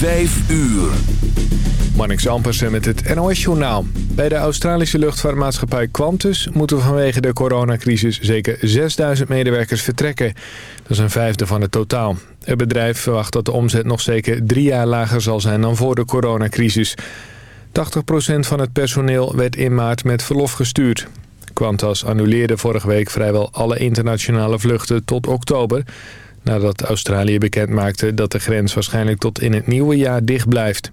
5 uur. Marnix Ampersen met het NOS-journaal. Bij de Australische luchtvaartmaatschappij Qantas moeten vanwege de coronacrisis zeker 6000 medewerkers vertrekken. Dat is een vijfde van het totaal. Het bedrijf verwacht dat de omzet nog zeker drie jaar lager zal zijn dan voor de coronacrisis. 80% van het personeel werd in maart met verlof gestuurd. Qantas annuleerde vorige week vrijwel alle internationale vluchten tot oktober... nadat Australië bekendmaakte dat de grens waarschijnlijk tot in het nieuwe jaar dicht blijft.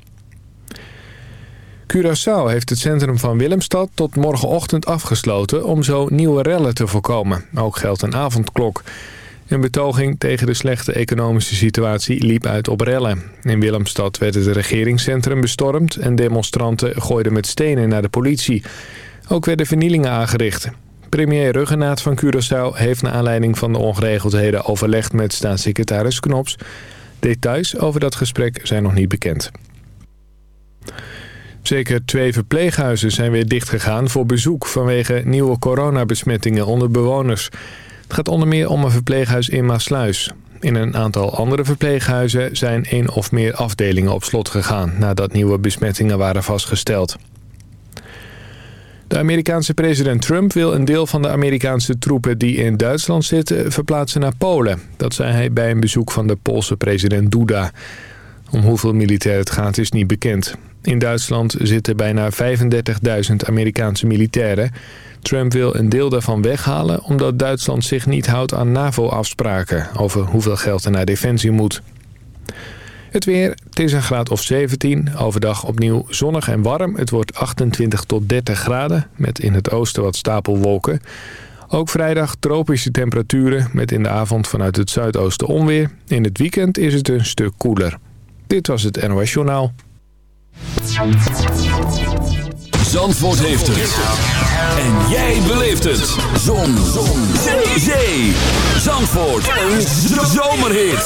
Curaçao heeft het centrum van Willemstad tot morgenochtend afgesloten... om zo nieuwe rellen te voorkomen. Ook geldt een avondklok. Een betoging tegen de slechte economische situatie liep uit op rellen. In Willemstad werd het regeringscentrum bestormd... en demonstranten gooiden met stenen naar de politie. Ook werden vernielingen aangericht. Premier Ruggenaat van Curaçao heeft naar aanleiding van de ongeregeldheden... overlegd met staatssecretaris Knops. Details over dat gesprek zijn nog niet bekend. Zeker twee verpleeghuizen zijn weer dichtgegaan voor bezoek... vanwege nieuwe coronabesmettingen onder bewoners. Het gaat onder meer om een verpleeghuis in Maasluis. In een aantal andere verpleeghuizen zijn één of meer afdelingen op slot gegaan... nadat nieuwe besmettingen waren vastgesteld. De Amerikaanse president Trump wil een deel van de Amerikaanse troepen die in Duitsland zitten verplaatsen naar Polen. Dat zei hij bij een bezoek van de Poolse president Duda. Om hoeveel militair het gaat is niet bekend. In Duitsland zitten bijna 35.000 Amerikaanse militairen. Trump wil een deel daarvan weghalen omdat Duitsland zich niet houdt aan NAVO-afspraken over hoeveel geld er naar defensie moet. Het weer, het is een graad of 17. Overdag opnieuw zonnig en warm. Het wordt 28 tot 30 graden met in het oosten wat stapelwolken. Ook vrijdag tropische temperaturen met in de avond vanuit het zuidoosten onweer. In het weekend is het een stuk koeler. Dit was het NOS Journaal. Zandvoort heeft het. En jij beleeft het. Zon. Zon. Zee. Zee. Zandvoort. Een zomerhit.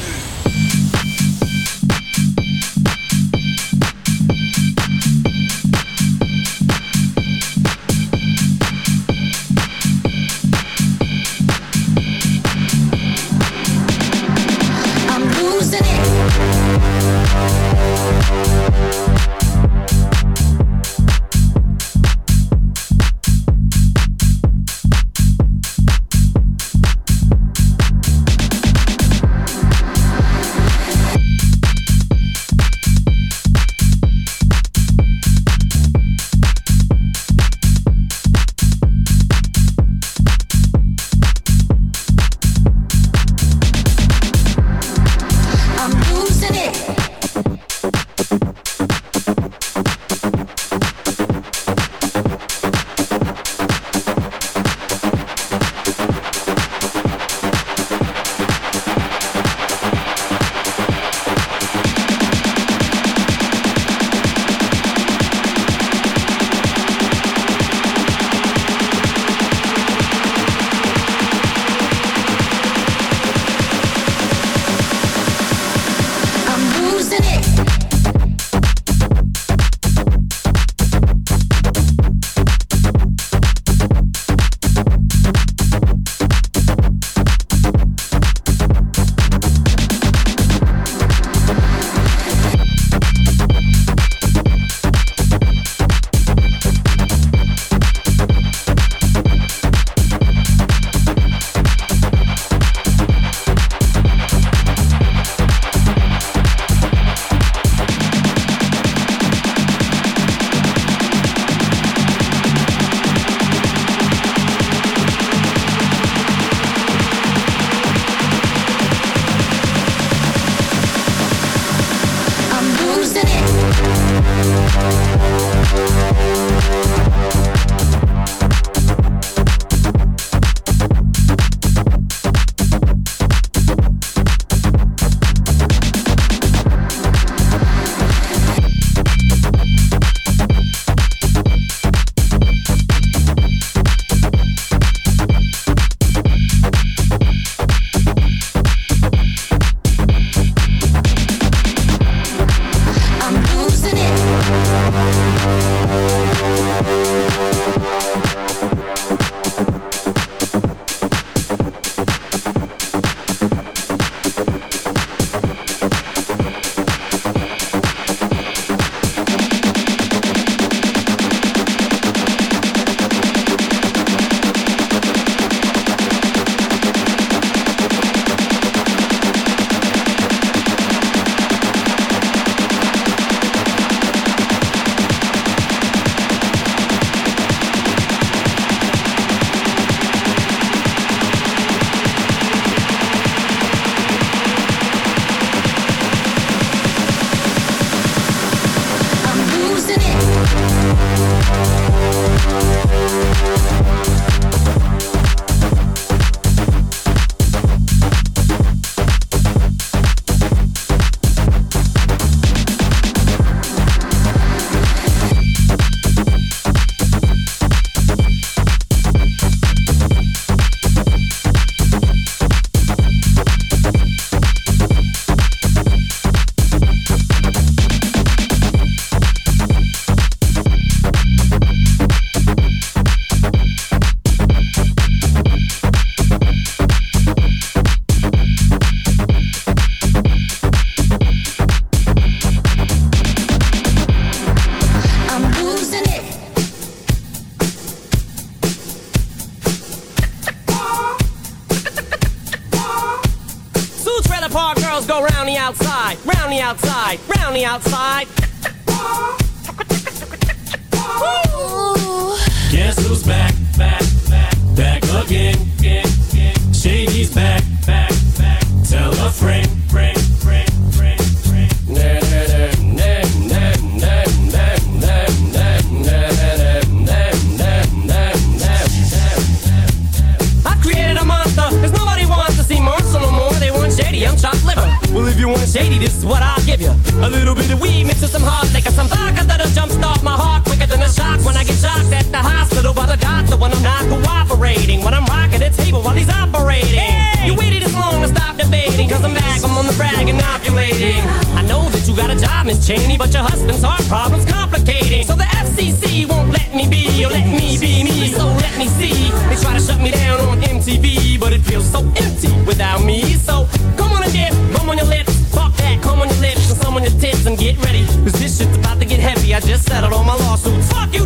Feel so empty without me. So come on and dip, come on your lips, pop that, come on your lips, and some on your tits, and get ready. Cause this shit's about to get heavy. I just settled all my lawsuits. Fuck you,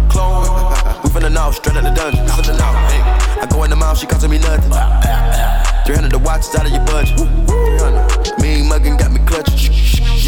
Clone, we finna know, straight out the dungeon. I go in the mouth, she costing me nothing. 300 the watch is out of your budget. 300. Mean muggin' got me clutching.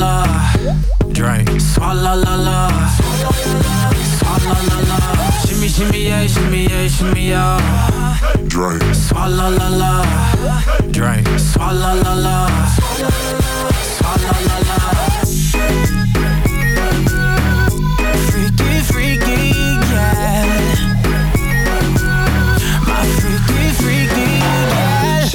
La. Drink, swalla la la. Swalla la la. Shimmy, shimmy, yeah, shimmy, yeah, shimmy, yeah. Drake. Swalla la la. Drink, swalla la la. Swalla la la.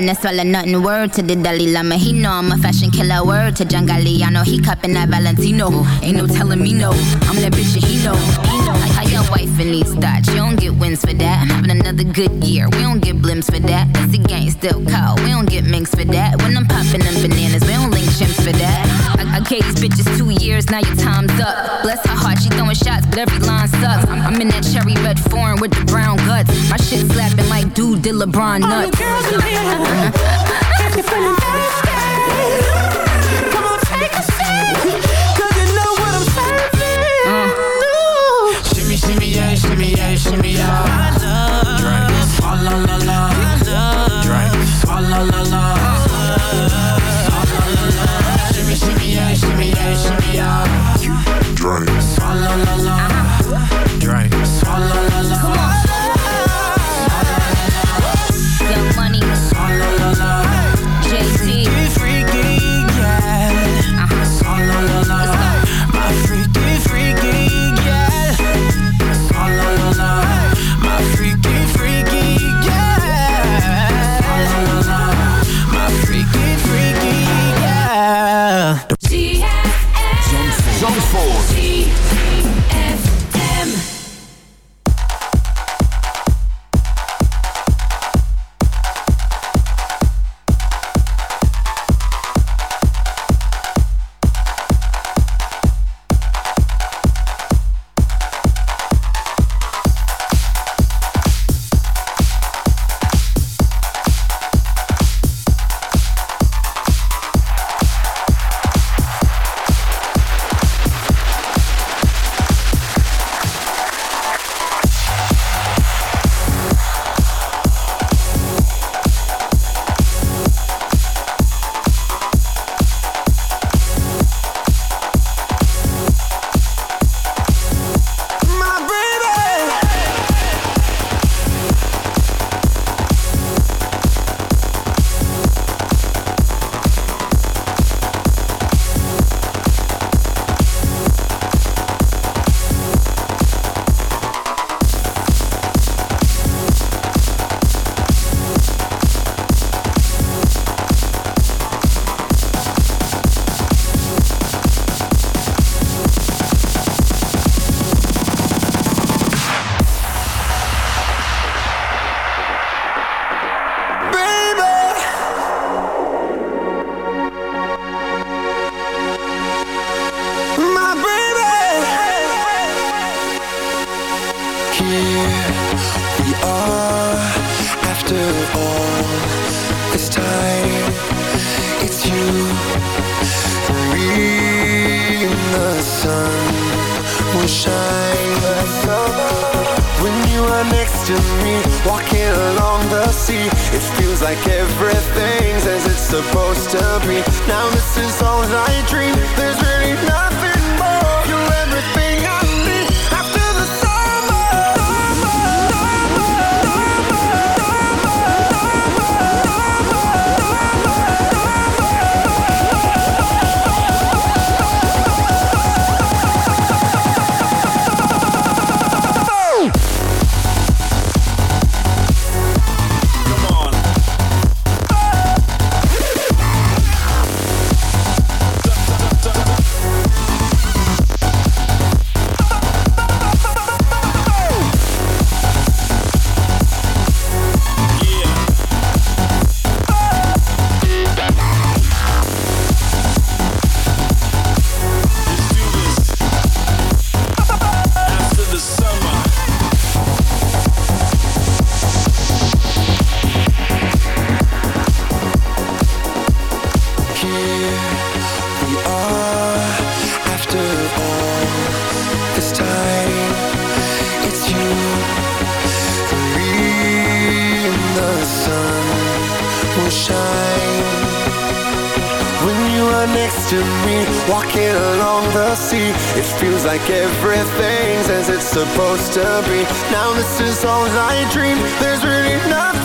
No swallow nothing. Word to the Dalai Lama, he know I'm a fashion killer. Word to John Galliano, he cupping that Valentino. Ain't no telling me no, I'm that bitch and he know. He know. How your wife in these thoughts, you don't get wins for that. I'm having another good year, we don't get blimps for that. It's the gang still call, we don't get minks for that. When I'm popping them bananas, we don't link chimps for that. I, I gave these bitches two years, now your time's up. Bless her heart, she throwing shots, but every line sucks. I'm, in that cherry red foreign with the brown guts. My shit slapping like dude did LeBron All you nuts. girls in here, supposed to be. Now this is all I dream. There's really nothing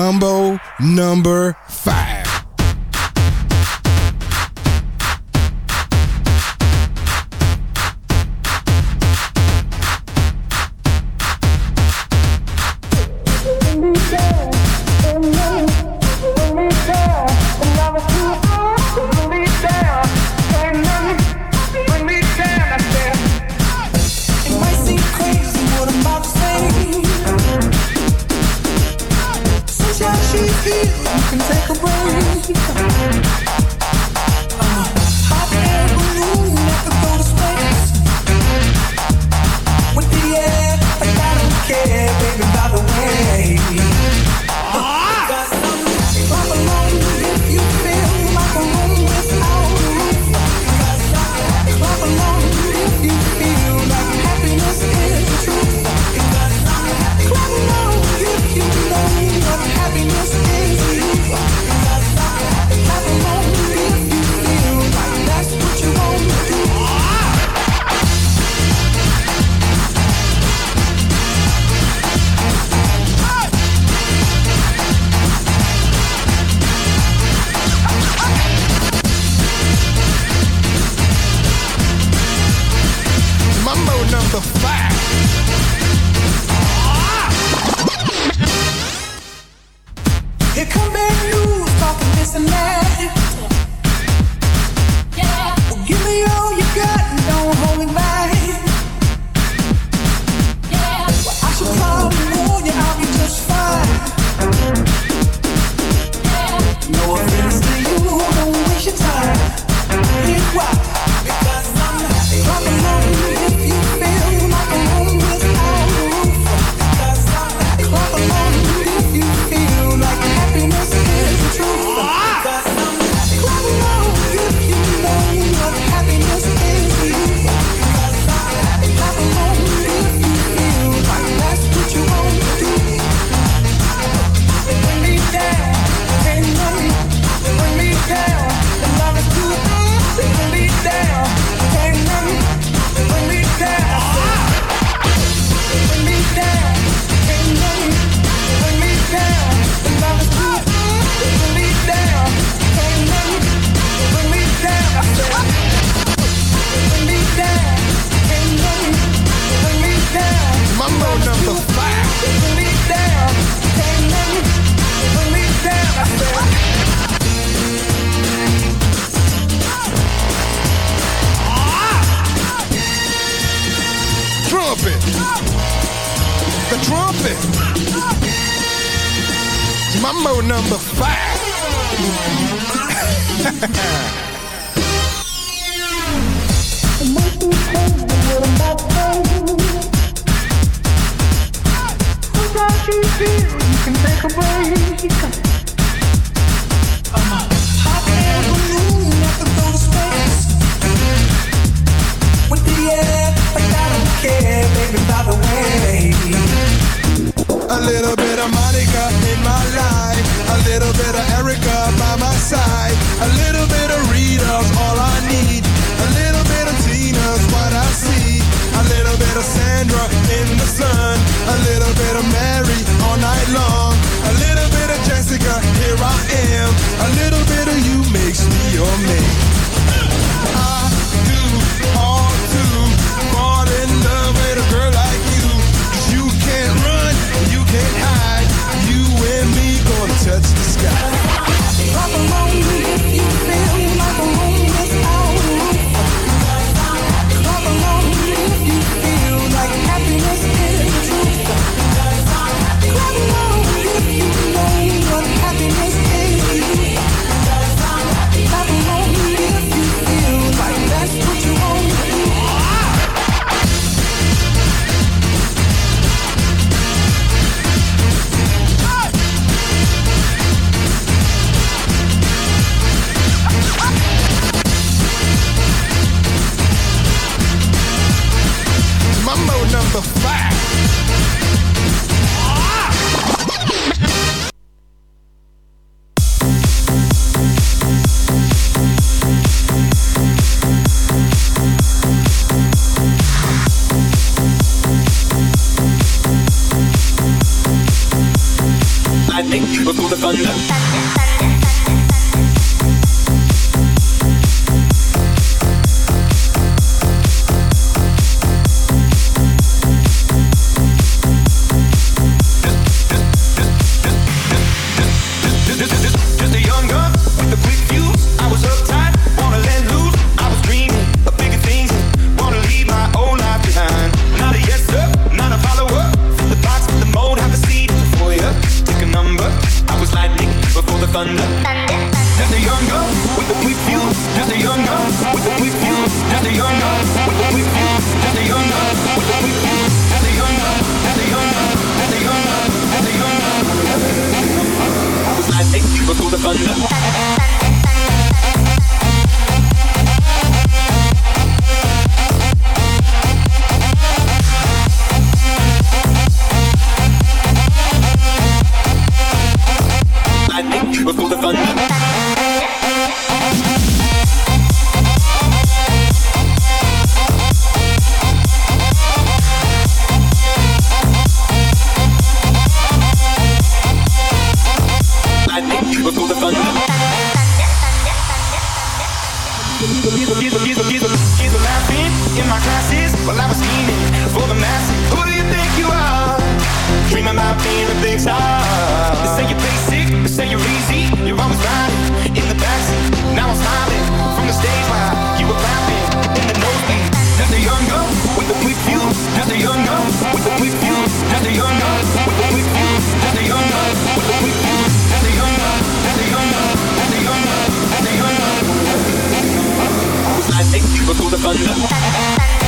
Mambo number break. Ik we'll call the thunder. But who the fuck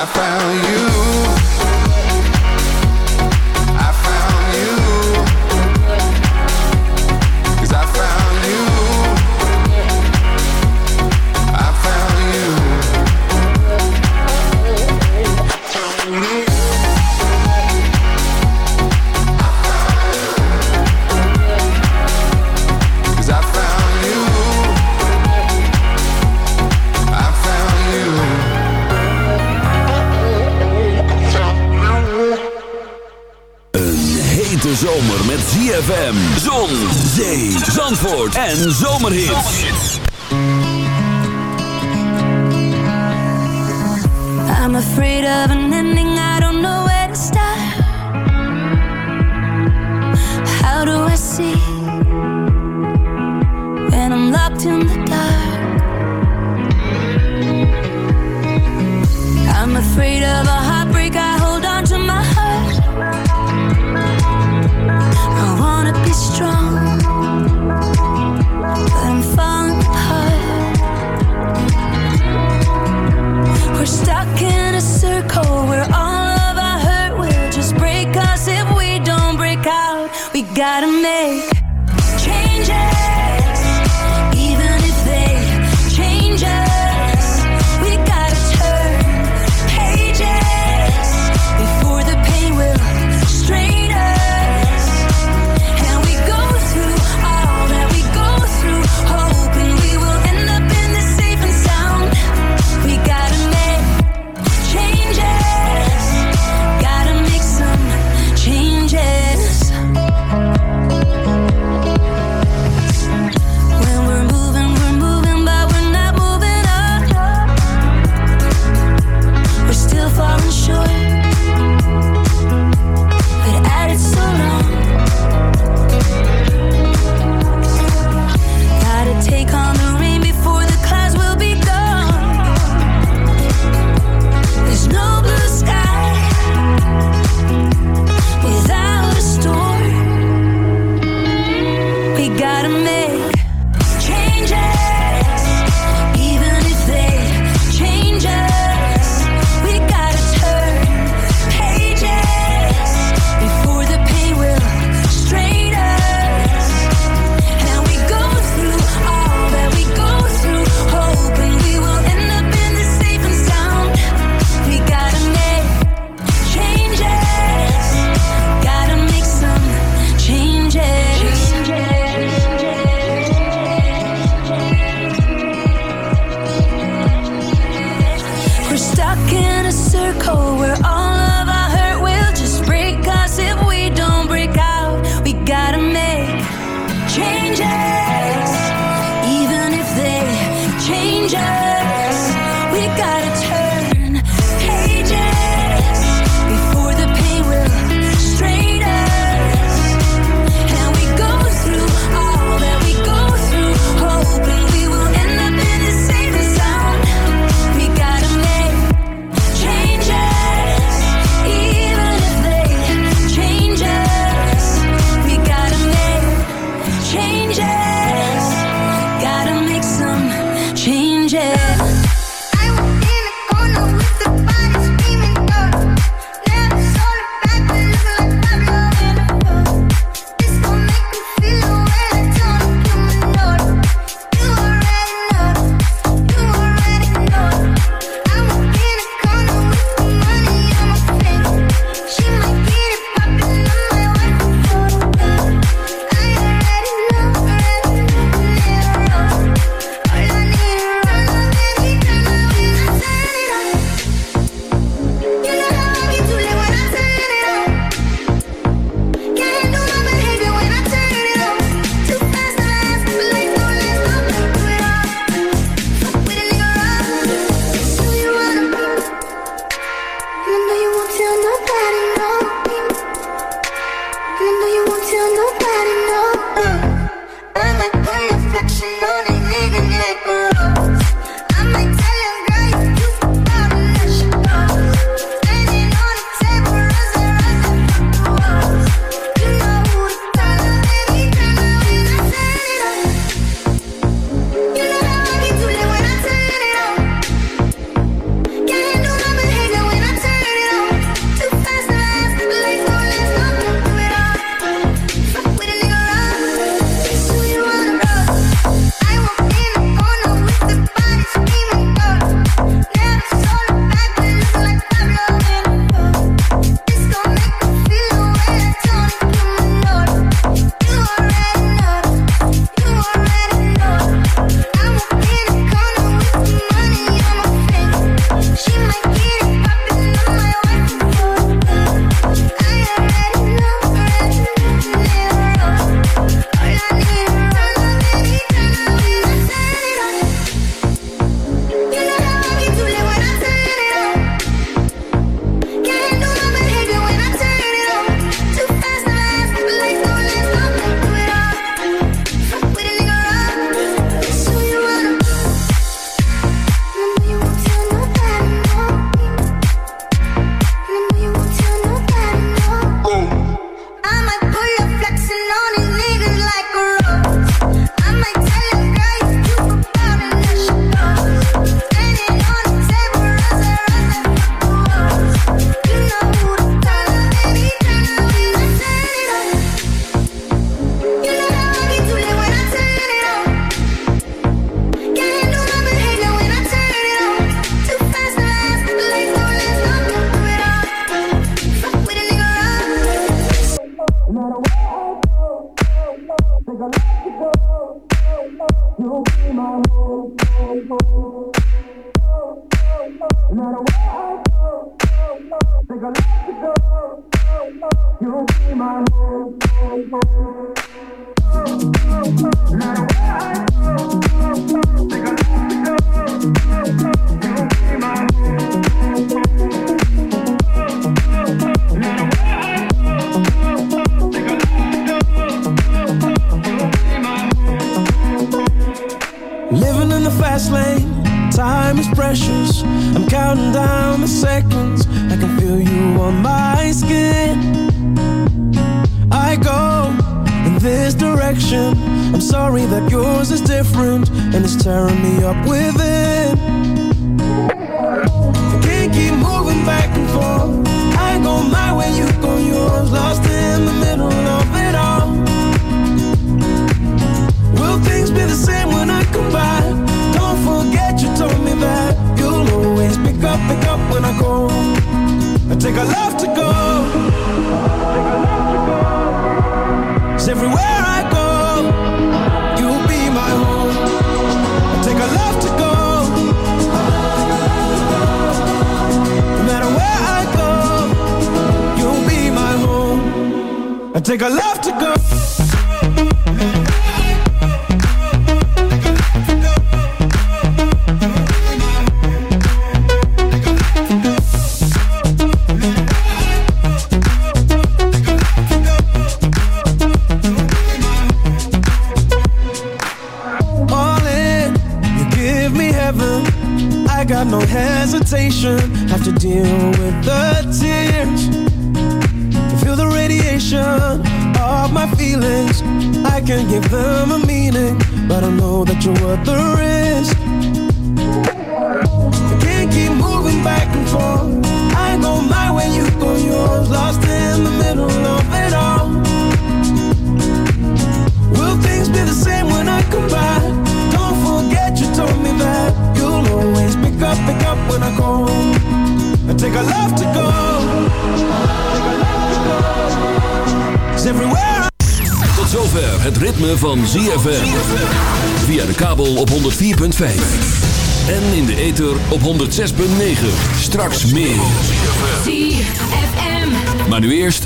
I found you. En Zomerhits. I'm afraid of an